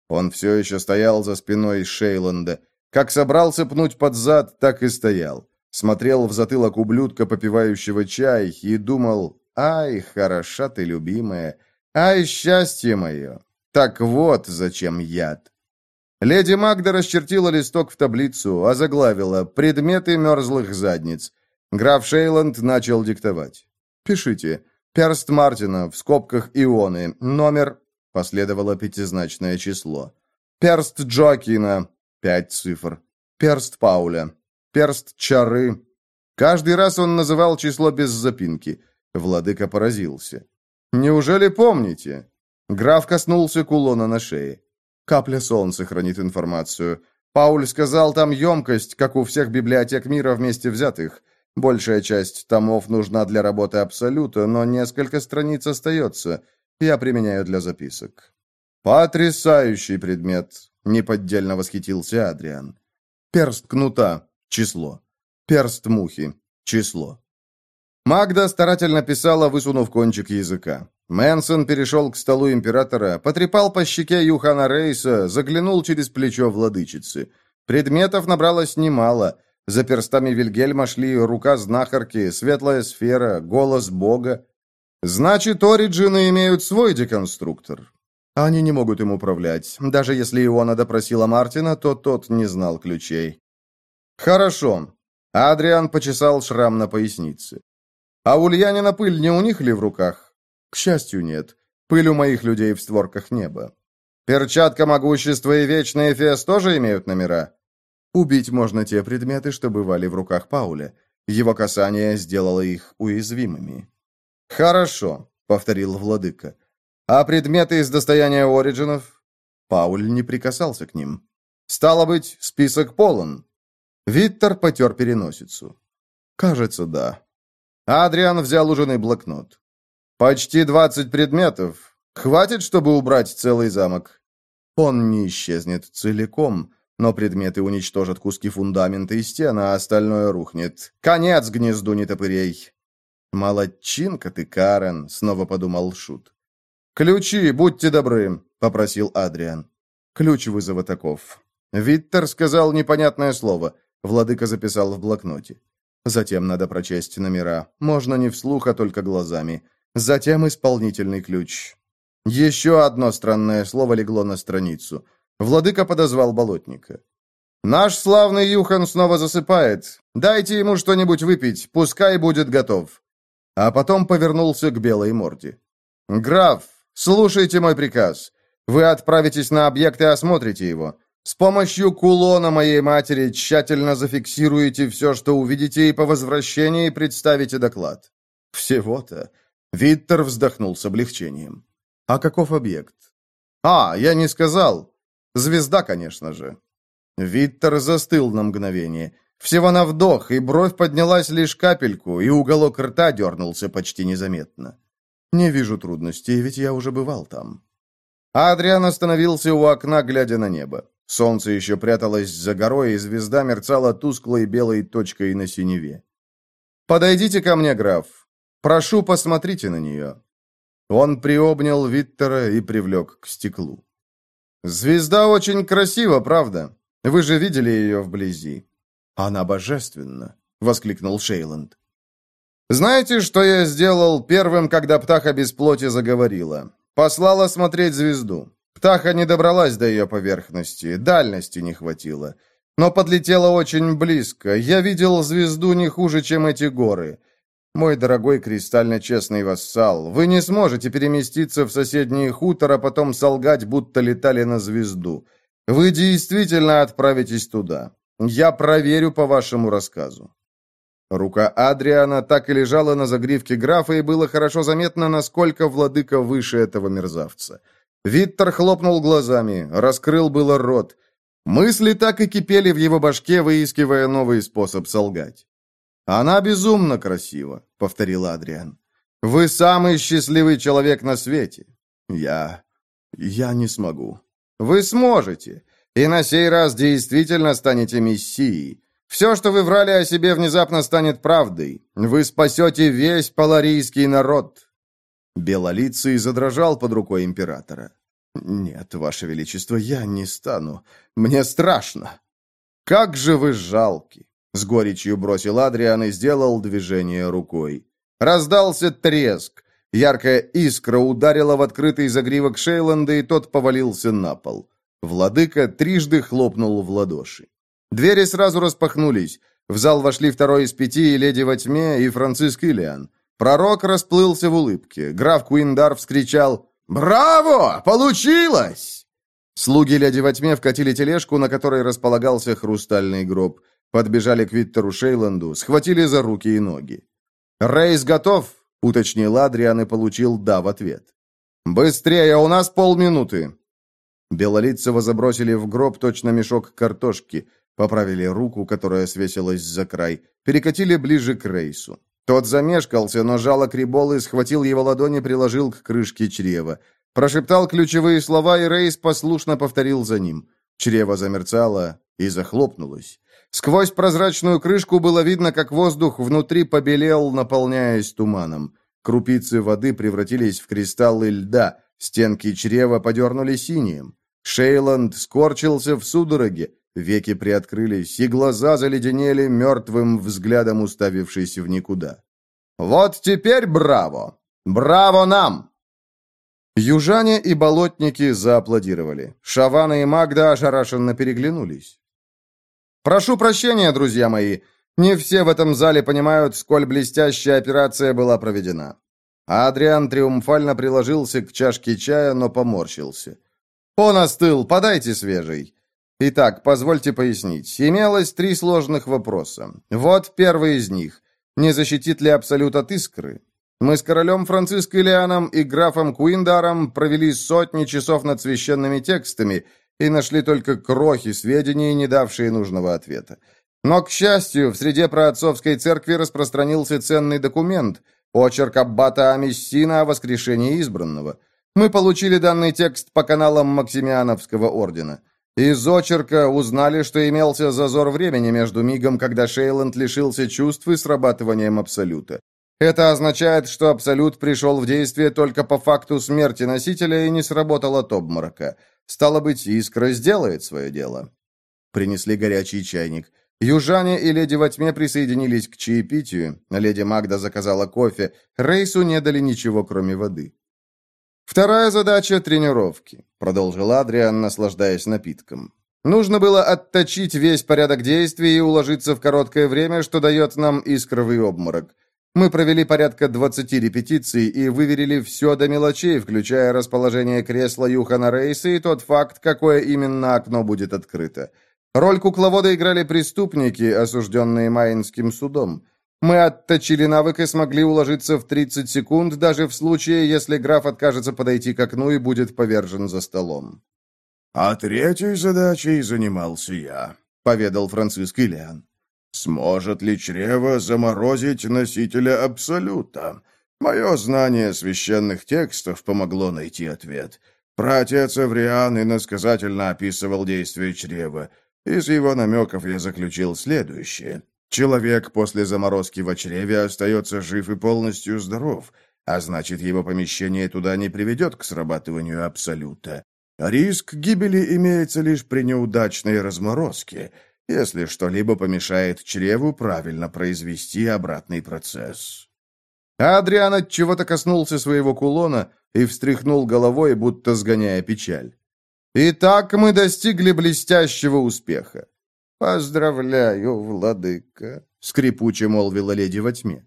Он все еще стоял за спиной Шейланда. Как собрался пнуть под зад, так и стоял. Смотрел в затылок ублюдка, попивающего чай, и думал, «Ай, хороша ты, любимая! Ай, счастье мое! Так вот, зачем яд!» Леди Магда расчертила листок в таблицу, озаглавила «Предметы мерзлых задниц». Граф Шейланд начал диктовать. «Пишите. Перст Мартина, в скобках ионы, номер...» Последовало пятизначное число. «Перст Джоакина, пять цифр. Перст Пауля, перст чары. Каждый раз он называл число без запинки. Владыка поразился. «Неужели помните?» Граф коснулся кулона на шее. Капля солнца хранит информацию. Пауль сказал, там емкость, как у всех библиотек мира вместе взятых. Большая часть томов нужна для работы Абсолюта, но несколько страниц остается. Я применяю для записок. «Потрясающий предмет!» — неподдельно восхитился Адриан. «Перст кнута. Число. Перст мухи. Число. Магда старательно писала, высунув кончик языка. Мэнсон перешел к столу императора, потрепал по щеке Юхана Рейса, заглянул через плечо владычицы. Предметов набралось немало. За перстами Вильгельма шли рука знахарки, светлая сфера, голос бога. Значит, Ориджины имеют свой деконструктор. Они не могут им управлять. Даже если Иона допросила Мартина, то тот не знал ключей. «Хорошо». Адриан почесал шрам на пояснице. «А Ульянина пыль не у них ли в руках?» «К счастью, нет. Пыль у моих людей в створках неба». «Перчатка могущества и вечный эфес тоже имеют номера?» «Убить можно те предметы, что бывали в руках Пауля. Его касание сделало их уязвимыми». «Хорошо», — повторил владыка. «А предметы из достояния Ориджинов?» Пауль не прикасался к ним. «Стало быть, список полон». Виттер потер переносицу. «Кажется, да». Адриан взял у жены блокнот. «Почти двадцать предметов. Хватит, чтобы убрать целый замок?» «Он не исчезнет целиком, но предметы уничтожат куски фундамента и стен, а остальное рухнет. Конец гнезду нетопырей!» «Молодчинка ты, Карен», — снова подумал Шут. «Ключи, будьте добры», — попросил Адриан. «Ключ вызова таков». Виттер сказал непонятное слово — Владыка записал в блокноте. Затем надо прочесть номера. Можно не вслух, а только глазами. Затем исполнительный ключ. Еще одно странное слово легло на страницу. Владыка подозвал болотника. «Наш славный Юхан снова засыпает. Дайте ему что-нибудь выпить, пускай будет готов». А потом повернулся к белой морде. «Граф, слушайте мой приказ. Вы отправитесь на объект и осмотрите его. С помощью кулона моей матери тщательно зафиксируете все, что увидите, и по возвращении представите доклад». «Всего-то». Виттер вздохнул с облегчением. «А каков объект?» «А, я не сказал. Звезда, конечно же». Виттер застыл на мгновение. Всего на вдох, и бровь поднялась лишь капельку, и уголок рта дернулся почти незаметно. «Не вижу трудностей, ведь я уже бывал там». Адриан остановился у окна, глядя на небо. Солнце еще пряталось за горой, и звезда мерцала тусклой белой точкой на синеве. «Подойдите ко мне, граф. Прошу, посмотрите на нее». Он приобнял Виттера и привлек к стеклу. «Звезда очень красива, правда? Вы же видели ее вблизи». «Она божественна», — воскликнул Шейланд. «Знаете, что я сделал первым, когда птаха без плоти заговорила? Послала смотреть звезду. Птаха не добралась до ее поверхности, дальности не хватило. Но подлетела очень близко. Я видел звезду не хуже, чем эти горы. Мой дорогой кристально честный вассал, вы не сможете переместиться в соседний хутор, а потом солгать, будто летали на звезду. Вы действительно отправитесь туда. Я проверю по вашему рассказу. Рука Адриана так и лежала на загривке графа, и было хорошо заметно, насколько владыка выше этого мерзавца. Виттер хлопнул глазами, раскрыл было рот. Мысли так и кипели в его башке, выискивая новый способ солгать. «Она безумно красива», — повторил Адриан. «Вы самый счастливый человек на свете». «Я... я не смогу». «Вы сможете, и на сей раз действительно станете мессией. Все, что вы врали о себе, внезапно станет правдой. Вы спасете весь паларийский народ». Белолицый задрожал под рукой императора. «Нет, ваше величество, я не стану. Мне страшно». «Как же вы жалки!» — с горечью бросил Адриан и сделал движение рукой. Раздался треск. Яркая искра ударила в открытый загривок Шейланда, и тот повалился на пол. Владыка трижды хлопнул в ладоши. Двери сразу распахнулись. В зал вошли второй из пяти, и леди во тьме, и Франциск Иллиан. Пророк расплылся в улыбке. Граф Куиндар вскричал «Браво! Получилось!» Слуги леди во тьме вкатили тележку, на которой располагался хрустальный гроб. Подбежали к Виттеру Шейланду, схватили за руки и ноги. «Рейс готов?» — уточнил Адриан и получил «да» в ответ. «Быстрее, у нас полминуты!» Белолицева забросили в гроб точно мешок картошки — Поправили руку, которая свесилась за край, перекатили ближе к рейсу. Тот замешкался, но жало крибол и схватил его ладони, приложил к крышке чрева. Прошептал ключевые слова, и Рейс послушно повторил за ним. Чрево замерцало и захлопнулось. Сквозь прозрачную крышку было видно, как воздух внутри побелел, наполняясь туманом. Крупицы воды превратились в кристаллы льда, стенки чрева подернули синим. Шейланд скорчился в судороге, Веки приоткрылись, и глаза заледенели мертвым взглядом, уставившись в никуда. «Вот теперь браво! Браво нам!» Южане и болотники зааплодировали. Шавана и Магда ошарашенно переглянулись. «Прошу прощения, друзья мои, не все в этом зале понимают, сколь блестящая операция была проведена». Адриан триумфально приложился к чашке чая, но поморщился. «Он остыл, подайте свежий». Итак, позвольте пояснить. Имелось три сложных вопроса. Вот первый из них. Не защитит ли Абсолют от искры? Мы с королем Франциско Лианом и графом Куиндаром провели сотни часов над священными текстами и нашли только крохи сведений, не давшие нужного ответа. Но, к счастью, в среде проотцовской церкви распространился ценный документ – очерк аббата Амиссина о воскрешении избранного. Мы получили данный текст по каналам Максимиановского ордена. Из очерка узнали, что имелся зазор времени между мигом, когда Шейланд лишился чувств и срабатыванием Абсолюта. Это означает, что Абсолют пришел в действие только по факту смерти носителя и не сработал от обморока. Стало быть, Искра сделает свое дело. Принесли горячий чайник. Южане и леди во тьме присоединились к чаепитию. Леди Магда заказала кофе. Рейсу не дали ничего, кроме воды. «Вторая задача — тренировки», — продолжил Адриан, наслаждаясь напитком. «Нужно было отточить весь порядок действий и уложиться в короткое время, что дает нам искровый обморок. Мы провели порядка 20 репетиций и выверили все до мелочей, включая расположение кресла Юхана Рейса и тот факт, какое именно окно будет открыто. Роль кукловода играли преступники, осужденные Майнским судом. Мы отточили навык и смогли уложиться в 30 секунд, даже в случае, если граф откажется подойти к окну и будет повержен за столом. «А третьей задачей занимался я», — поведал Франциск Ильян. «Сможет ли чрево заморозить носителя Абсолюта? Мое знание священных текстов помогло найти ответ. Праотец Эвриан иносказательно описывал действие чрева. Из его намеков я заключил следующее. Человек после заморозки в чреве остается жив и полностью здоров, а значит, его помещение туда не приведет к срабатыванию абсолюта. Риск гибели имеется лишь при неудачной разморозке, если что-либо помешает чреву правильно произвести обратный процесс. Адриан от чего-то коснулся своего кулона и встряхнул головой, будто сгоняя печаль. Итак, мы достигли блестящего успеха. Поздравляю, владыка, скрипуче молвила леди во тьме.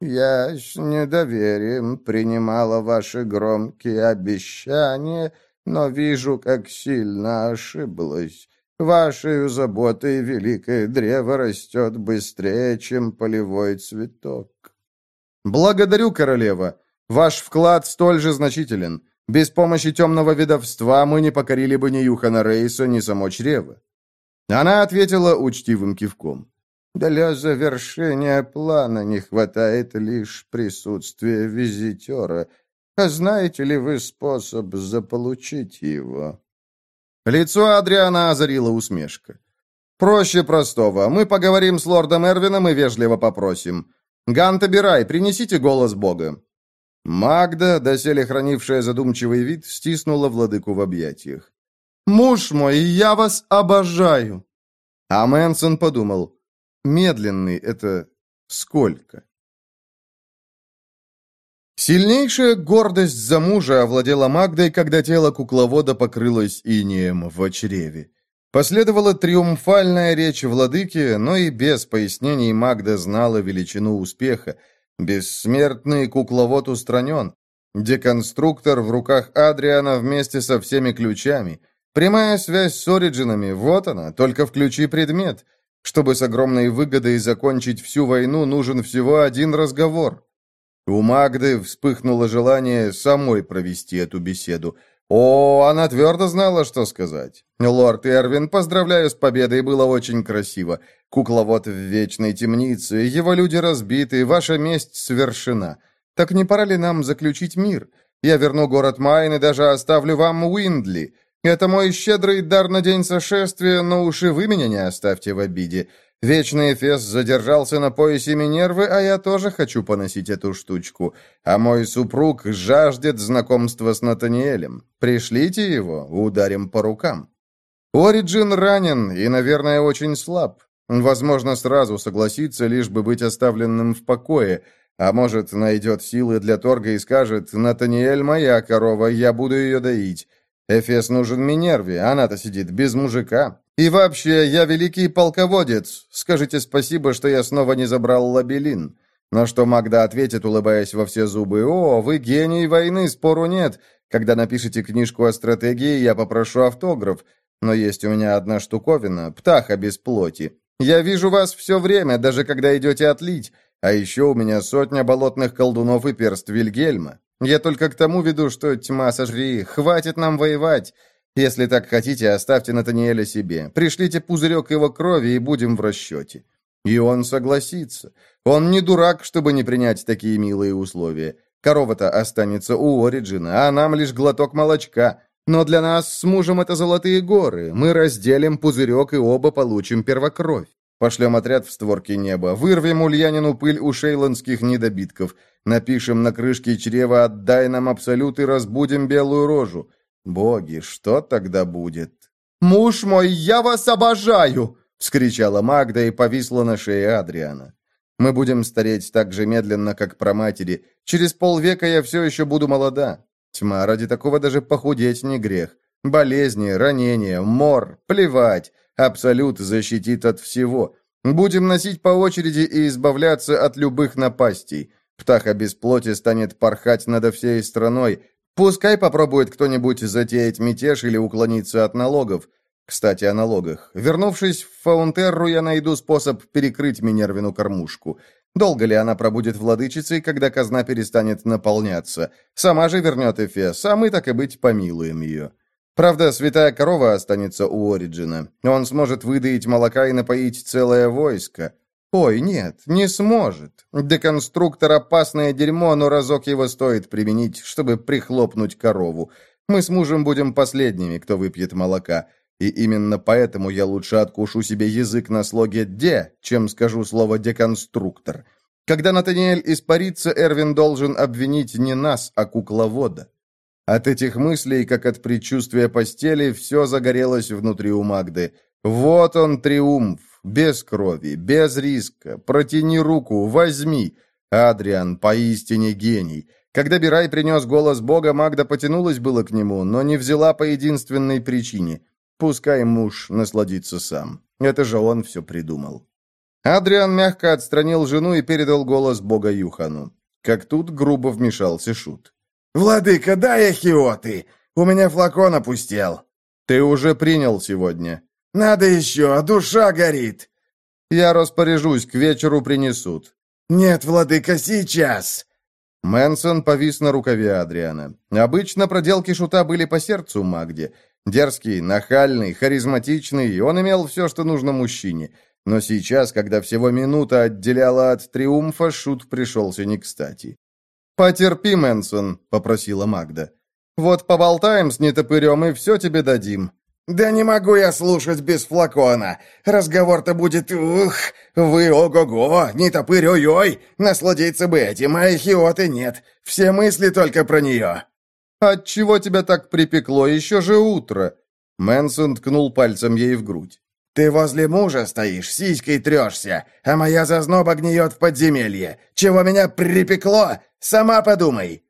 Я с недоверием принимала ваши громкие обещания, но вижу, как сильно ошиблась. Вашей заботой великое древо растет быстрее, чем полевой цветок. Благодарю, королева. Ваш вклад столь же значителен. Без помощи темного ведовства мы не покорили бы ни Юхана Рейса, ни само чрево. Она ответила учтивым кивком. Для завершения плана не хватает лишь присутствия визитера. А знаете ли вы способ заполучить его?» Лицо Адриана озарила усмешка. «Проще простого. Мы поговорим с лордом Эрвином и вежливо попросим. Ганта Бирай, принесите голос Бога». Магда, доселе хранившая задумчивый вид, стиснула владыку в объятиях. «Муж мой, я вас обожаю!» А Мэнсон подумал, медленный это сколько? Сильнейшая гордость за мужа овладела Магдой, когда тело кукловода покрылось инеем в чреве. Последовала триумфальная речь владыки, но и без пояснений Магда знала величину успеха. Бессмертный кукловод устранен. Деконструктор в руках Адриана вместе со всеми ключами. Прямая связь с Ориджинами, вот она, только включи предмет. Чтобы с огромной выгодой закончить всю войну, нужен всего один разговор. У Магды вспыхнуло желание самой провести эту беседу. О, она твердо знала, что сказать. Лорд Эрвин, поздравляю с победой, было очень красиво. Кукловод в вечной темнице, его люди разбиты, ваша месть совершена. Так не пора ли нам заключить мир? Я верну город Майн и даже оставлю вам Уиндли. Это мой щедрый дар на день сошествия, но уж и вы меня не оставьте в обиде. Вечный Эфес задержался на поясе Минервы, а я тоже хочу поносить эту штучку. А мой супруг жаждет знакомства с Натаниэлем. Пришлите его, ударим по рукам. Ориджин ранен и, наверное, очень слаб. Возможно, сразу согласится, лишь бы быть оставленным в покое. А может, найдет силы для торга и скажет, «Натаниэль моя корова, я буду ее доить». Эфес нужен Минерве, она-то сидит без мужика. И вообще, я великий полководец. Скажите спасибо, что я снова не забрал лабелин. На что Магда ответит, улыбаясь во все зубы, «О, вы гений войны, спору нет. Когда напишите книжку о стратегии, я попрошу автограф. Но есть у меня одна штуковина, птаха без плоти. Я вижу вас все время, даже когда идете отлить. А еще у меня сотня болотных колдунов и перст Вильгельма. Я только к тому веду, что тьма сожри, хватит нам воевать. Если так хотите, оставьте Натаниэля себе. Пришлите пузырек его крови и будем в расчете». И он согласится. Он не дурак, чтобы не принять такие милые условия. Корова-то останется у Ориджина, а нам лишь глоток молочка. Но для нас с мужем это золотые горы. Мы разделим пузырек и оба получим первокровь. Пошлем отряд в створки неба, вырвем Ульянину пыль у шейландских недобитков, напишем на крышке чрева «Отдай нам абсолют» и разбудим белую рожу. Боги, что тогда будет? «Муж мой, я вас обожаю!» — вскричала Магда и повисла на шее Адриана. «Мы будем стареть так же медленно, как про матери. Через полвека я все еще буду молода. Тьма, ради такого даже похудеть не грех. Болезни, ранения, мор, плевать. Абсолют защитит от всего. Будем носить по очереди и избавляться от любых напастей. Птаха без плоти станет порхать над всей страной, Пускай попробует кто-нибудь затеять мятеж или уклониться от налогов. Кстати, о налогах. Вернувшись в Фаунтерру, я найду способ перекрыть Минервину кормушку. Долго ли она пробудет владычицей, когда казна перестанет наполняться? Сама же вернет Эфес, а мы, так и быть, помилуем ее. Правда, святая корова останется у Ориджина. Он сможет выдаить молока и напоить целое войско. Ой, нет, не сможет. Деконструктор — опасное дерьмо, но разок его стоит применить, чтобы прихлопнуть корову. Мы с мужем будем последними, кто выпьет молока. И именно поэтому я лучше откушу себе язык на слоге «де», чем скажу слово «деконструктор». Когда Натаниэль испарится, Эрвин должен обвинить не нас, а кукловода. От этих мыслей, как от предчувствия постели, все загорелось внутри у Магды. Вот он триумф, без крови, без риска. Протяни руку, возьми. Адриан поистине гений. Когда Бирай принес голос Бога, Магда потянулась было к нему, но не взяла по единственной причине. Пускай муж насладится сам. Это же он все придумал. Адриан мягко отстранил жену и передал голос Бога Юхану. Как тут грубо вмешался Шут. «Владыка, дай эхиоты! У меня флакон опустел!» «Ты уже принял сегодня». «Надо еще, а душа горит!» «Я распоряжусь, к вечеру принесут». «Нет, владыка, сейчас!» Мэнсон повис на рукаве Адриана. Обычно проделки Шута были по сердцу Магде. Дерзкий, нахальный, харизматичный, он имел все, что нужно мужчине. Но сейчас, когда всего минута отделяла от триумфа, Шут пришелся не кстати. «Потерпи, Мэнсон», — попросила Магда. «Вот поболтаем с нетопырем, и все тебе дадим». «Да не могу я слушать без флакона. Разговор-то будет, ух, вы ого-го, нетопырь ой-ой, насладиться бы этим, а эхиоты нет. Все мысли только про нее». «Отчего тебя так припекло? Еще же утро!» Мэнсон ткнул пальцем ей в грудь. «Ты возле мужа стоишь, сиськой трешься, а моя зазноба гниет в подземелье. Чего меня припекло? Сама подумай!»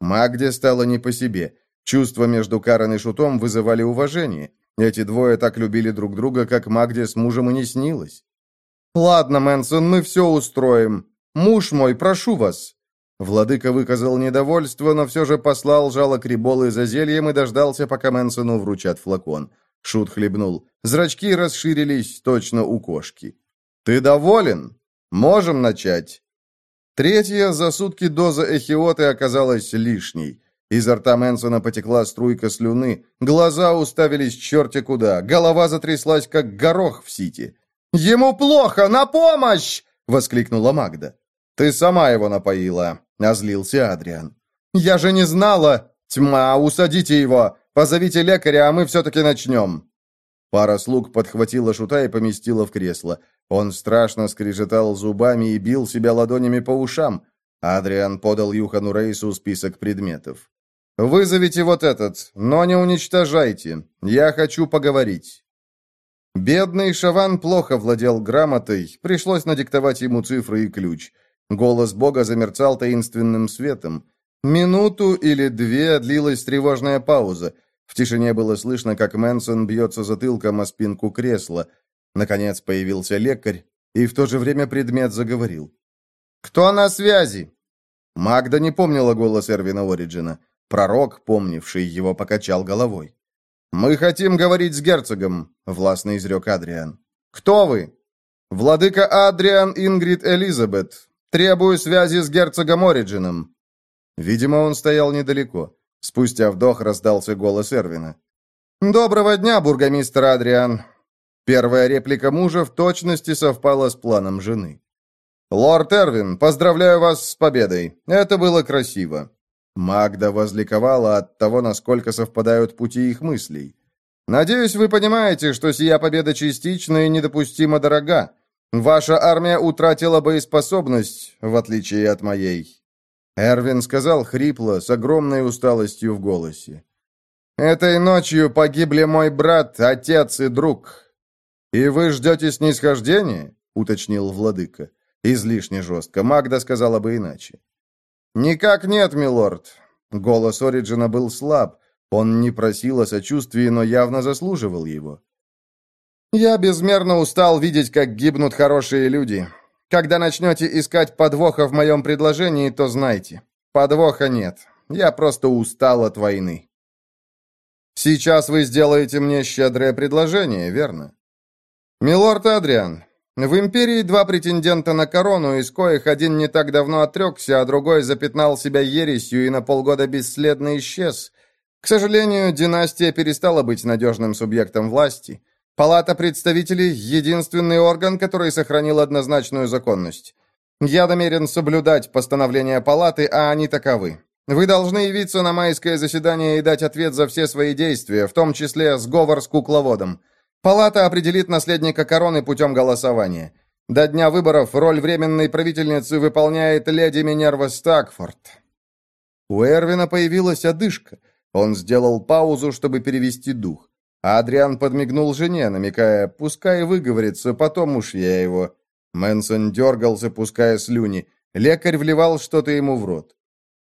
Магде стало не по себе. Чувства между Карен и Шутом вызывали уважение. Эти двое так любили друг друга, как Магде с мужем и не снилось. «Ладно, Мэнсон, мы все устроим. Муж мой, прошу вас». Владыка выказал недовольство, но все же послал жалок Риболы за зельем и дождался, пока Мэнсону вручат флакон. Шут хлебнул. Зрачки расширились точно у кошки. «Ты доволен? Можем начать?» Третья за сутки доза эхиоты оказалась лишней. Изо рта Мэнсона потекла струйка слюны, глаза уставились черти куда, голова затряслась, как горох в сити. «Ему плохо! На помощь!» — воскликнула Магда. «Ты сама его напоила», — озлился Адриан. «Я же не знала! Тьма, усадите его! Позовите лекаря, а мы все-таки начнем!» Пара слуг подхватила шута и поместила в кресло. Он страшно скрежетал зубами и бил себя ладонями по ушам. Адриан подал Юхану Рейсу список предметов. «Вызовите вот этот, но не уничтожайте. Я хочу поговорить». Бедный Шаван плохо владел грамотой, пришлось надиктовать ему цифры и ключ. Голос Бога замерцал таинственным светом. Минуту или две длилась тревожная пауза. В тишине было слышно, как Мэнсон бьется затылком о спинку кресла. Наконец появился лекарь, и в то же время предмет заговорил. «Кто на связи?» Магда не помнила голос Эрвина Ориджина. Пророк, помнивший его, покачал головой. «Мы хотим говорить с герцогом», — властно изрек Адриан. «Кто вы?» «Владыка Адриан Ингрид Элизабет. Требую связи с герцогом Ориджином». Видимо, он стоял недалеко. Спустя вдох раздался голос Эрвина. «Доброго дня, бургомистр Адриан!» Первая реплика мужа в точности совпала с планом жены. «Лорд Эрвин, поздравляю вас с победой. Это было красиво». Магда возликовала от того, насколько совпадают пути их мыслей. «Надеюсь, вы понимаете, что сия победа частична и недопустимо дорога. Ваша армия утратила боеспособность, в отличие от моей. Эрвин сказал хрипло, с огромной усталостью в голосе. «Этой ночью погибли мой брат, отец и друг. И вы ждете снисхождения?» — уточнил владыка. Излишне жестко. Магда сказала бы иначе. «Никак нет, милорд». Голос Ориджина был слаб. Он не просил о сочувствии, но явно заслуживал его. «Я безмерно устал видеть, как гибнут хорошие люди. Когда начнете искать подвоха в моем предложении, то знайте. Подвоха нет. Я просто устал от войны. Сейчас вы сделаете мне щедрое предложение, верно? Милорд Адриан, в империи два претендента на корону, из коих один не так давно отрекся, а другой запятнал себя ересью и на полгода бесследно исчез. К сожалению, династия перестала быть надежным субъектом власти. Палата представителей – единственный орган, который сохранил однозначную законность. Я намерен соблюдать постановления палаты, а они таковы. Вы должны явиться на майское заседание и дать ответ за все свои действия, в том числе сговор с кукловодом. Палата определит наследника короны путем голосования. До дня выборов роль временной правительницы выполняет леди Минерва Стакфорд». У Эрвина появилась одышка. Он сделал паузу, чтобы перевести дух. Адриан подмигнул жене, намекая, пускай выговорится, потом уж я его. Мэнсон дергался, пуская слюни. Лекарь вливал что-то ему в рот.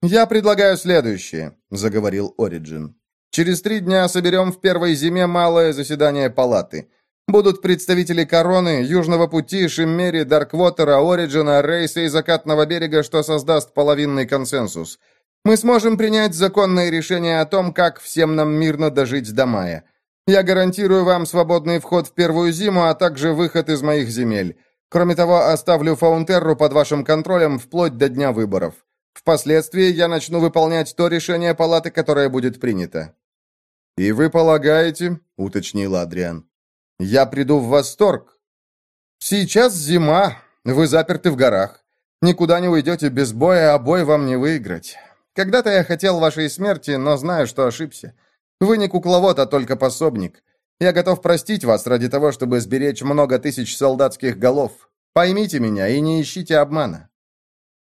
«Я предлагаю следующее», — заговорил Ориджин. «Через три дня соберем в первой зиме малое заседание палаты. Будут представители Короны, Южного пути, Шиммери, Дарквотера, Ориджина, Рейса и Закатного берега, что создаст половинный консенсус. Мы сможем принять законное решение о том, как всем нам мирно дожить до мая. Я гарантирую вам свободный вход в первую зиму, а также выход из моих земель. Кроме того, оставлю Фаунтерру под вашим контролем вплоть до дня выборов. Впоследствии я начну выполнять то решение палаты, которое будет принято». «И вы полагаете, — уточнил Адриан, — я приду в восторг? Сейчас зима, вы заперты в горах. Никуда не уйдете без боя, а бой вам не выиграть. Когда-то я хотел вашей смерти, но знаю, что ошибся. Вы не кукловод, а только пособник. Я готов простить вас ради того, чтобы сберечь много тысяч солдатских голов. Поймите меня и не ищите обмана».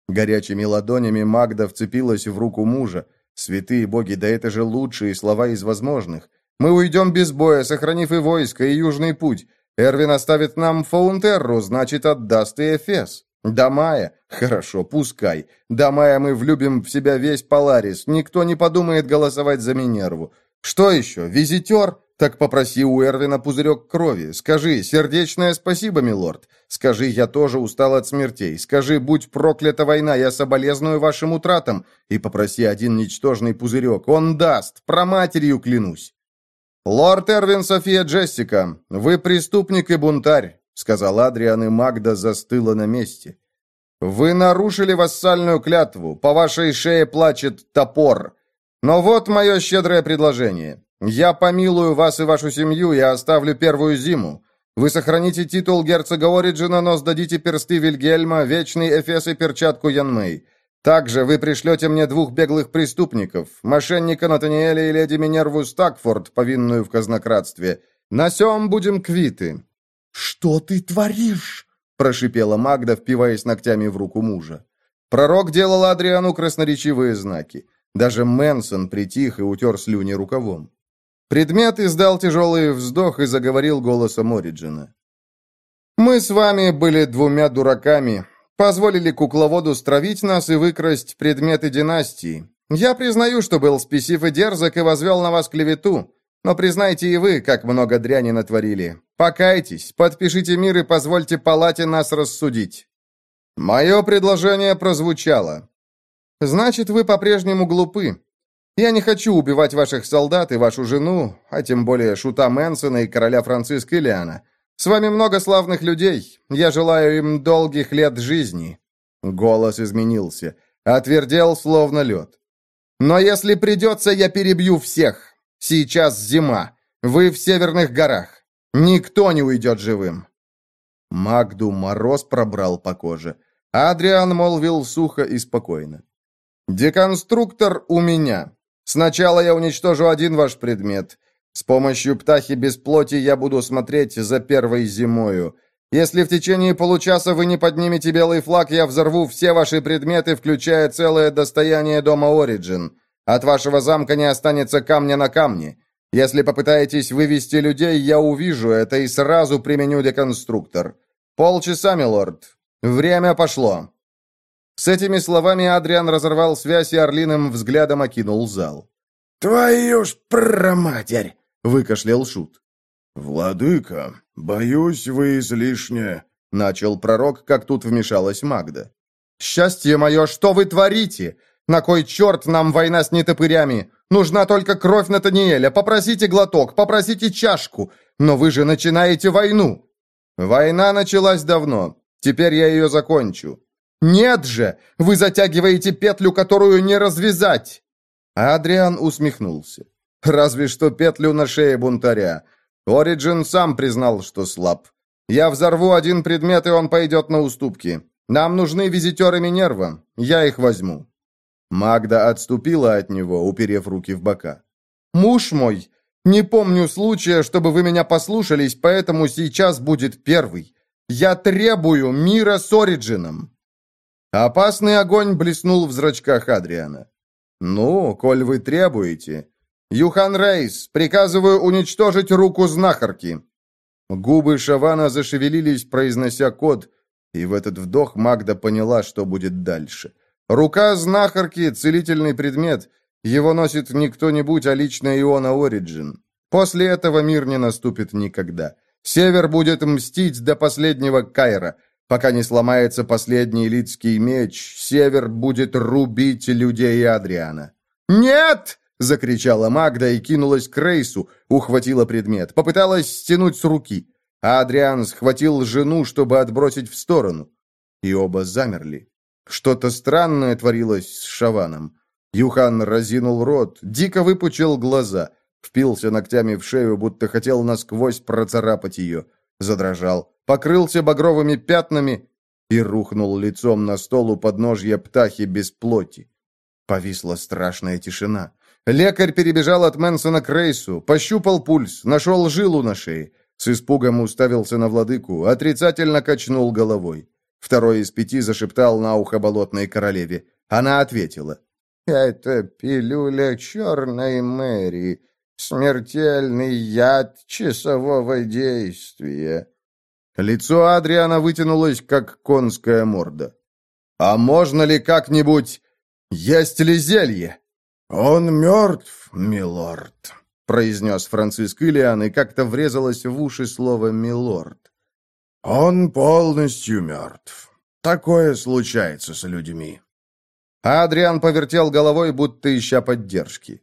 Горячими ладонями Магда вцепилась в руку мужа. «Святые боги, да это же лучшие слова из возможных. Мы уйдем без боя, сохранив и войско, и южный путь. Эрвин оставит нам Фаунтерру, значит, отдаст и Эфес. До мая? Хорошо, пускай. До мая мы влюбим в себя весь Поларис. Никто не подумает голосовать за Минерву. Что еще? Визитер? Так попроси у Эрвина пузырек крови. Скажи «Сердечное спасибо, милорд». Скажи «Я тоже устал от смертей». Скажи «Будь проклята война, я соболезную вашим утратам». И попроси один ничтожный пузырек. Он даст. Про матерью клянусь. «Лорд Эрвин София Джессика, вы преступник и бунтарь», сказал Адриан, и Магда застыла на месте. «Вы нарушили вассальную клятву. По вашей шее плачет топор. Но вот мое щедрое предложение. Я помилую вас и вашу семью и оставлю первую зиму. Вы сохраните титул герцога Ориджина, но сдадите персты Вильгельма, вечный Эфес и перчатку Янмей. Также вы пришлете мне двух беглых преступников, мошенника Натаниэля и леди Минерву Стакфорд, повинную в казнократстве. На сём будем квиты». «Что ты творишь?» – прошипела Магда, впиваясь ногтями в руку мужа. Пророк делал Адриану красноречивые знаки. Даже Мэнсон притих и утер слюни рукавом. Предмет издал тяжелый вздох и заговорил голосом Ориджина. «Мы с вами были двумя дураками, позволили кукловоду стравить нас и выкрасть предметы династии. Я признаю, что был спесив и дерзок и возвел на вас клевету, но признайте и вы, как много дряни натворили. Покайтесь, подпишите мир и позвольте палате нас рассудить». Мое предложение прозвучало. «Значит, вы по-прежнему глупы. Я не хочу убивать ваших солдат и вашу жену, а тем более Шута Мэнсона и короля Франциска Илиана. С вами много славных людей. Я желаю им долгих лет жизни». Голос изменился. Отвердел, словно лед. «Но если придется, я перебью всех. Сейчас зима. Вы в северных горах. Никто не уйдет живым». Магду мороз пробрал по коже. Адриан молвил сухо и спокойно. «Деконструктор у меня. Сначала я уничтожу один ваш предмет. С помощью птахи без плоти я буду смотреть за первой зимою. Если в течение получаса вы не поднимете белый флаг, я взорву все ваши предметы, включая целое достояние дома Ориджин. От вашего замка не останется камня на камне. Если попытаетесь вывести людей, я увижу это и сразу применю деконструктор. Полчаса, милорд. Время пошло. С этими словами Адриан разорвал связь и орлиным взглядом окинул зал. «Твою ж проматерь!» — выкашлял Шут. «Владыка, боюсь, вы излишне...» — начал пророк, как тут вмешалась Магда. «Счастье мое, что вы творите? На кой черт нам война с нетопырями? Нужна только кровь Натаниэля. Попросите глоток, попросите чашку. Но вы же начинаете войну!» «Война началась давно. Теперь я ее закончу. «Нет же! Вы затягиваете петлю, которую не развязать!» Адриан усмехнулся. «Разве что петлю на шее бунтаря. Ориджин сам признал, что слаб. Я взорву один предмет, и он пойдет на уступки. Нам нужны визитеры Минерва. Я их возьму». Магда отступила от него, уперев руки в бока. «Муж мой, не помню случая, чтобы вы меня послушались, поэтому сейчас будет первый. Я требую мира с Ориджином!» Опасный огонь блеснул в зрачках Адриана. «Ну, коль вы требуете...» «Юхан Рейс, приказываю уничтожить руку знахарки!» Губы Шавана зашевелились, произнося код, и в этот вдох Магда поняла, что будет дальше. Рука знахарки — целительный предмет. Его носит не кто-нибудь, а лично Иона Ориджин. После этого мир не наступит никогда. Север будет мстить до последнего Кайра. Пока не сломается последний лидский меч, Север будет рубить людей Адриана. «Нет!» — закричала Магда и кинулась к Рейсу, ухватила предмет, попыталась стянуть с руки. Адриан схватил жену, чтобы отбросить в сторону. И оба замерли. Что-то странное творилось с Шаваном. Юхан разинул рот, дико выпучил глаза, впился ногтями в шею, будто хотел насквозь процарапать ее. Задрожал, покрылся багровыми пятнами и рухнул лицом на стол у подножья птахи без плоти. Повисла страшная тишина. Лекарь перебежал от Мэнсона к Рейсу, пощупал пульс, нашел жилу на шее. С испугом уставился на владыку, отрицательно качнул головой. Второй из пяти зашептал на ухо болотной королеве. Она ответила. «Это пилюля черной Мэри, смертельный яд часового действия». Лицо Адриана вытянулось, как конская морда. «А можно ли как-нибудь... Есть ли зелье?» «Он мертв, милорд», — произнес Франциск Ильян, и как-то врезалось в уши слово «милорд». «Он полностью мертв. Такое случается с людьми». Адриан повертел головой, будто ища поддержки.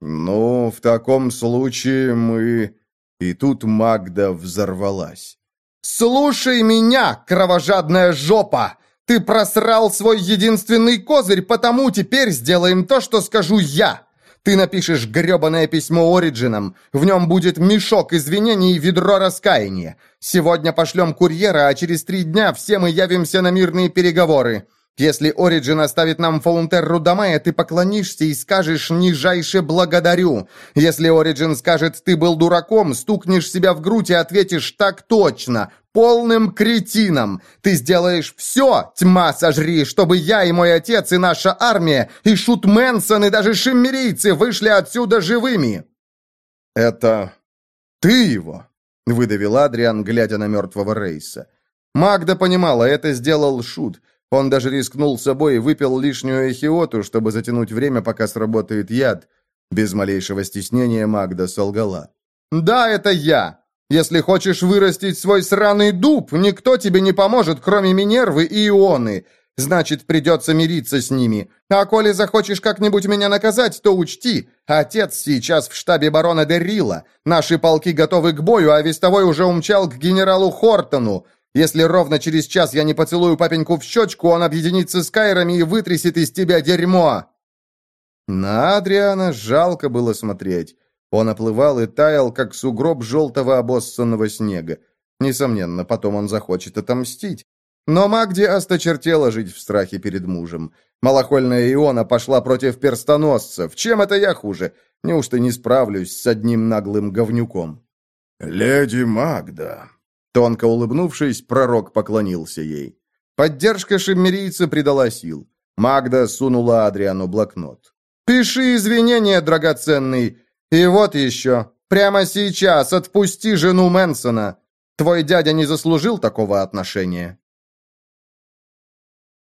«Ну, в таком случае мы...» И тут Магда взорвалась. «Слушай меня, кровожадная жопа! Ты просрал свой единственный козырь, потому теперь сделаем то, что скажу я!» Ты напишешь гребаное письмо Ориджинам. В нем будет мешок извинений и ведро раскаяния. Сегодня пошлем курьера, а через три дня все мы явимся на мирные переговоры. Если Ориджин оставит нам Фаунтерру Дамая, ты поклонишься и скажешь «нижайше благодарю». Если Ориджин скажет «ты был дураком», стукнешь себя в грудь и ответишь «так точно» полным кретином. Ты сделаешь все, тьма сожри, чтобы я и мой отец, и наша армия, и Шут Мэнсон, и даже шиммерийцы вышли отсюда живыми». «Это ты его?» — выдавил Адриан, глядя на мертвого Рейса. Магда понимала, это сделал Шут. Он даже рискнул собой и выпил лишнюю эхиоту, чтобы затянуть время, пока сработает яд. Без малейшего стеснения Магда солгала. «Да, это я. Если хочешь вырастить свой сраный дуб, никто тебе не поможет, кроме Минервы и Ионы. Значит, придется мириться с ними. А коли захочешь как-нибудь меня наказать, то учти, отец сейчас в штабе барона Деррила. Наши полки готовы к бою, а вестовой уже умчал к генералу Хортону. Если ровно через час я не поцелую папеньку в щечку, он объединится с Кайрами и вытрясет из тебя дерьмо!» На Адриана жалко было смотреть. Он оплывал и таял, как сугроб желтого обоссанного снега. Несомненно, потом он захочет отомстить. Но Магди осточертела жить в страхе перед мужем. Малохольная Иона пошла против перстоносцев. Чем это я хуже? Неужто не справлюсь с одним наглым говнюком? «Леди Магда», Тонко улыбнувшись, пророк поклонился ей. Поддержка шиммерийца придала сил. Магда сунула Адриану блокнот. «Пиши извинения, драгоценный. И вот еще. Прямо сейчас отпусти жену Мэнсона. Твой дядя не заслужил такого отношения».